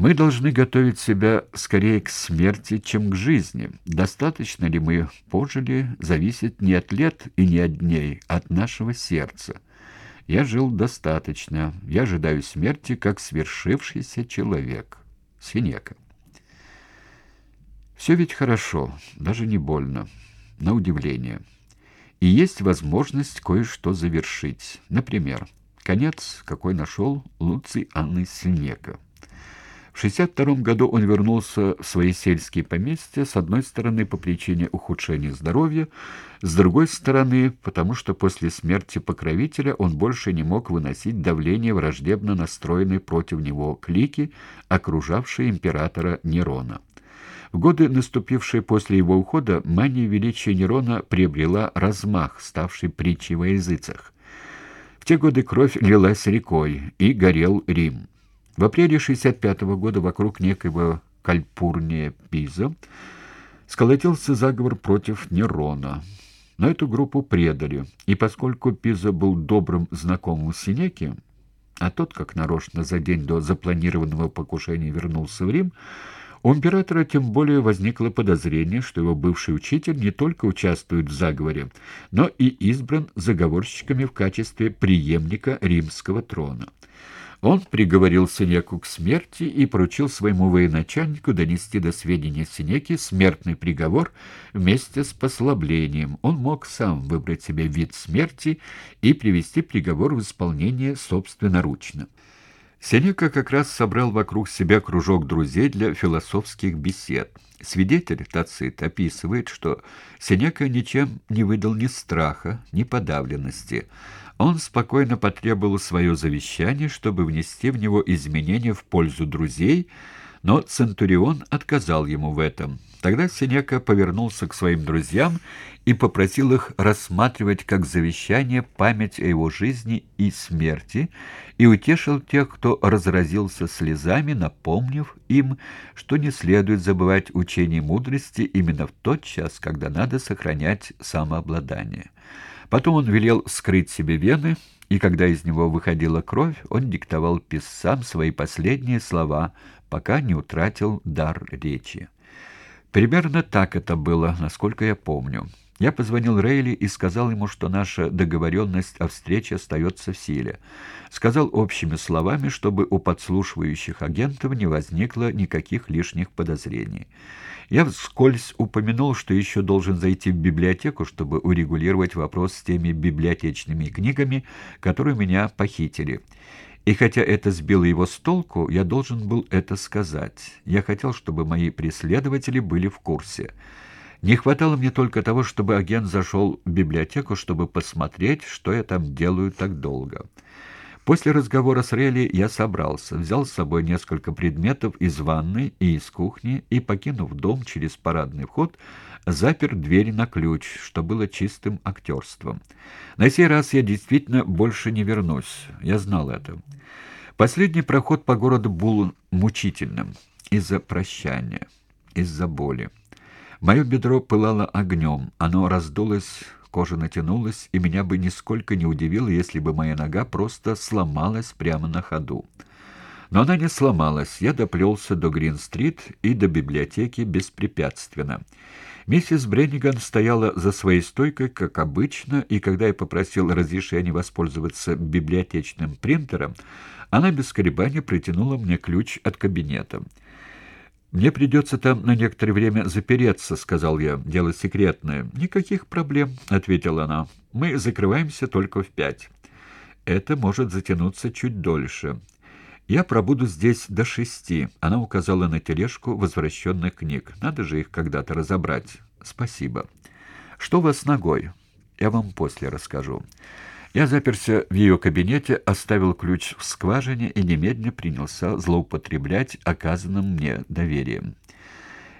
Мы должны готовить себя скорее к смерти, чем к жизни. Достаточно ли мы пожили, зависит не от лет и не от дней, а от нашего сердца. Я жил достаточно. Я ожидаю смерти, как свершившийся человек. Синека. Все ведь хорошо, даже не больно, на удивление. И есть возможность кое-что завершить. Например, конец, какой нашел Луций Анны Синека. В 62 году он вернулся в свои сельские поместья, с одной стороны, по причине ухудшения здоровья, с другой стороны, потому что после смерти покровителя он больше не мог выносить давление враждебно настроенной против него клики, окружавшей императора Нерона. В годы, наступившие после его ухода, мания величия Нерона приобрела размах, ставший притчей во языцах. В те годы кровь лилась рекой, и горел Рим. В апреле 65 -го года вокруг некоего Кальпурния Пиза сколотился заговор против Нерона. Но эту группу предали, и поскольку Пиза был добрым знакомым Синеки, а тот, как нарочно за день до запланированного покушения вернулся в Рим, у императора тем более возникло подозрение, что его бывший учитель не только участвует в заговоре, но и избран заговорщиками в качестве преемника римского трона. Он приговорил Синеку к смерти и поручил своему военачальнику донести до сведения Синеки смертный приговор вместе с послаблением. Он мог сам выбрать себе вид смерти и привести приговор в исполнение собственноручно. Сенека как раз собрал вокруг себя кружок друзей для философских бесед. Свидетель Тацит описывает, что Сенека ничем не выдал ни страха, ни подавленности. Он спокойно потребовал свое завещание, чтобы внести в него изменения в пользу друзей, но Центурион отказал ему в этом. Тогда Сенека повернулся к своим друзьям и попросил их рассматривать как завещание память о его жизни и смерти, и утешил тех, кто разразился слезами, напомнив им, что не следует забывать учение мудрости именно в тот час, когда надо сохранять самообладание. Потом он велел скрыть себе вены, и когда из него выходила кровь, он диктовал писцам свои последние слова, пока не утратил дар речи. Примерно так это было, насколько я помню. Я позвонил Рейли и сказал ему, что наша договоренность о встрече остается в силе. Сказал общими словами, чтобы у подслушивающих агентов не возникло никаких лишних подозрений. Я вскользь упомянул, что еще должен зайти в библиотеку, чтобы урегулировать вопрос с теми библиотечными книгами, которые меня похитили. И хотя это сбило его с толку, я должен был это сказать. Я хотел, чтобы мои преследователи были в курсе. Не хватало мне только того, чтобы агент зашел в библиотеку, чтобы посмотреть, что я там делаю так долго. После разговора с Релли я собрался, взял с собой несколько предметов из ванной и из кухни и, покинув дом через парадный вход, запер дверь на ключ, что было чистым актерством. На сей раз я действительно больше не вернусь, я знал это. Последний проход по городу был мучительным из-за прощания, из-за боли. Мое бедро пылало огнем, оно раздулось Кожа натянулась, и меня бы нисколько не удивило, если бы моя нога просто сломалась прямо на ходу. Но она не сломалась. Я доплелся до Грин-стрит и до библиотеки беспрепятственно. Миссис Бренниган стояла за своей стойкой, как обычно, и когда я попросил разрешения воспользоваться библиотечным принтером, она без колебаний протянула мне ключ от кабинета. «Мне придется там на некоторое время запереться», — сказал я. «Дело секретное». «Никаких проблем», — ответила она. «Мы закрываемся только в пять». «Это может затянуться чуть дольше». «Я пробуду здесь до шести», — она указала на тележку возвращенных книг. «Надо же их когда-то разобрать». «Спасибо». «Что у вас ногой?» «Я вам после расскажу». Я заперся в ее кабинете, оставил ключ в скважине и немедленно принялся злоупотреблять оказанным мне доверием.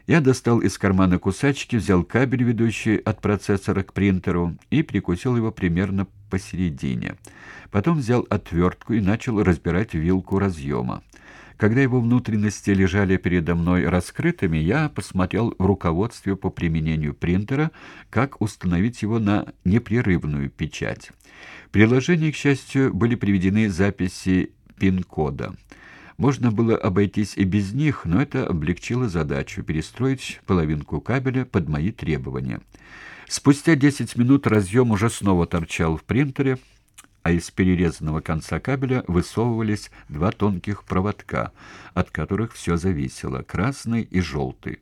Я достал из кармана кусачки, взял кабель, ведущий от процессора к принтеру, и прикусил его примерно посередине. Потом взял отвертку и начал разбирать вилку разъема. Когда его внутренности лежали передо мной раскрытыми, я посмотрел в руководстве по применению принтера, как установить его на непрерывную печать. В приложении, к счастью, были приведены записи пин-кода. Можно было обойтись и без них, но это облегчило задачу перестроить половинку кабеля под мои требования. Спустя 10 минут разъем уже снова торчал в принтере, а из перерезанного конца кабеля высовывались два тонких проводка, от которых все зависело, красный и желтый.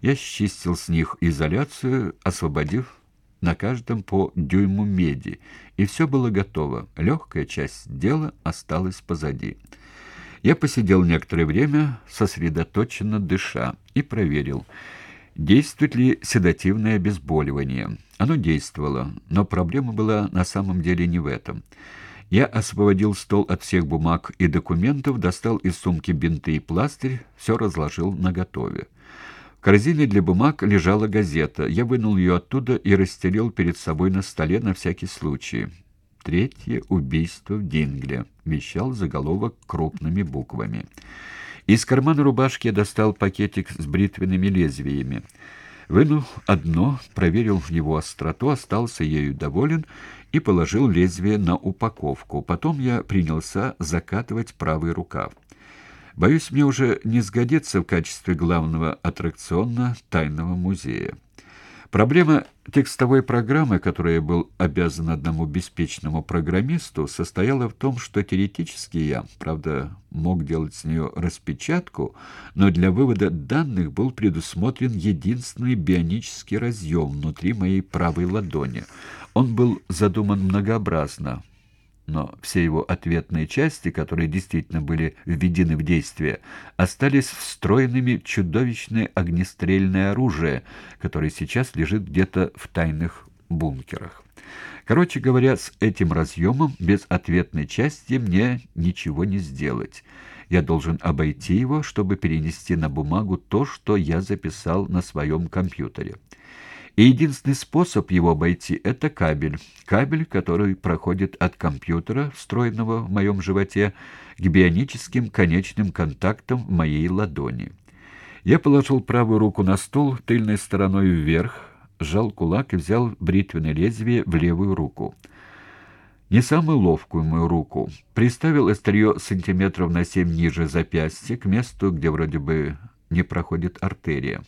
Я счистил с них изоляцию, освободив на каждом по дюйму меди, и все было готово. Легкая часть дела осталась позади. Я посидел некоторое время, сосредоточенно дыша, и проверил, действует ли седативное обезболивание. Оно действовало, но проблема была на самом деле не в этом. Я освободил стол от всех бумаг и документов, достал из сумки бинты и пластырь, все разложил наготове. В корзине для бумаг лежала газета. Я вынул ее оттуда и расстелил перед собой на столе на всякий случай. «Третье убийство в Дингле», — вещал заголовок крупными буквами. Из кармана рубашки я достал пакетик с бритвенными лезвиями. Вынув одно, проверил его остроту, остался ею доволен и положил лезвие на упаковку. Потом я принялся закатывать правый рукав. Боюсь, мне уже не сгодится в качестве главного аттракциона тайного музея. Проблема текстовой программы, которой я был обязан одному беспечному программисту, состояла в том, что теоретически я, правда, мог делать с нее распечатку, но для вывода данных был предусмотрен единственный бионический разъем внутри моей правой ладони. Он был задуман многообразно, но все его ответные части, которые действительно были введены в действие, остались встроенными в чудовищное огнестрельное оружие, которое сейчас лежит где-то в тайных бункерах. Короче говоря, с этим разъемом без ответной части мне ничего не сделать. Я должен обойти его, чтобы перенести на бумагу то, что я записал на своем компьютере. И единственный способ его обойти — это кабель. Кабель, который проходит от компьютера, встроенного в моем животе, к бионическим конечным контактам в моей ладони. Я положил правую руку на стол тыльной стороной вверх, сжал кулак и взял бритвенное лезвие в левую руку. Не самую ловкую мою руку. Приставил острие сантиметров на семь ниже запястья, к месту, где вроде бы не проходит артерия.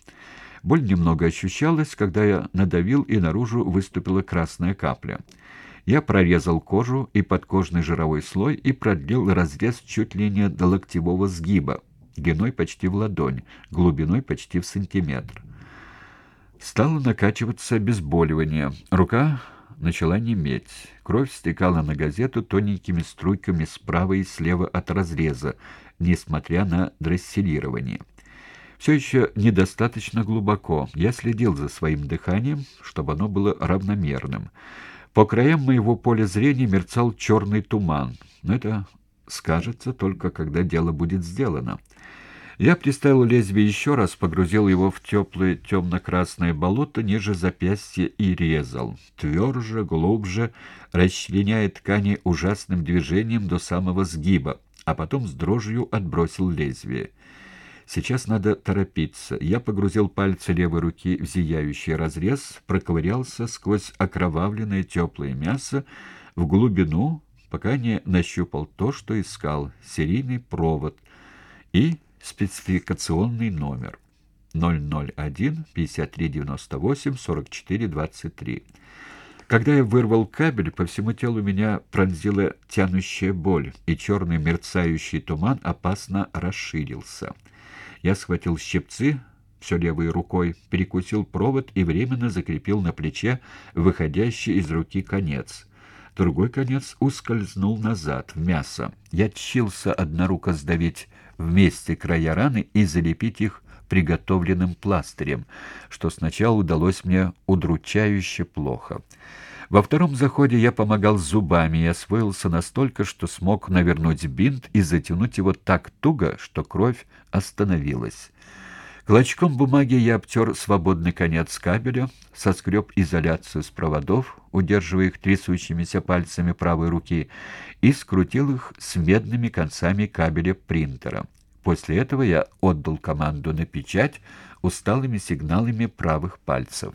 Боль немного ощущалась, когда я надавил, и наружу выступила красная капля. Я прорезал кожу и подкожный жировой слой и продлил разрез чуть ли не до локтевого сгиба, длиной почти в ладонь, глубиной почти в сантиметр. Стало накачиваться обезболивание. Рука начала неметь. Кровь стекала на газету тоненькими струйками справа и слева от разреза, несмотря на дрессирование все еще недостаточно глубоко. Я следил за своим дыханием, чтобы оно было равномерным. По краям моего поля зрения мерцал черный туман, но это скажется только, когда дело будет сделано. Я приставил лезвие еще раз, погрузил его в теплое темно-красное болото ниже запястья и резал. Тверже, глубже, расчленяя ткани ужасным движением до самого сгиба, а потом с дрожью отбросил лезвие. Сейчас надо торопиться. Я погрузил пальцы левой руки в зияющий разрез, проковырялся сквозь окровавленное теплое мясо в глубину, пока не нащупал то, что искал — серийный провод и спецификационный номер 001 5398 44 23. Когда я вырвал кабель, по всему телу меня пронзила тянущая боль, и черный мерцающий туман опасно расширился. Я схватил щипцы, все левой рукой, перекусил провод и временно закрепил на плече выходящий из руки конец. Другой конец ускользнул назад, в мясо. Я тщился одноруко сдавить вместе края раны и залепить их приготовленным пластырем, что сначала удалось мне удручающе плохо. Во втором заходе я помогал зубами и освоился настолько, что смог навернуть бинт и затянуть его так туго, что кровь остановилась. Клочком бумаги я обтер свободный конец кабеля, соскреб изоляцию с проводов, удерживая их трясущимися пальцами правой руки, и скрутил их с медными концами кабеля принтера. После этого я отдал команду на печать усталыми сигналами правых пальцев.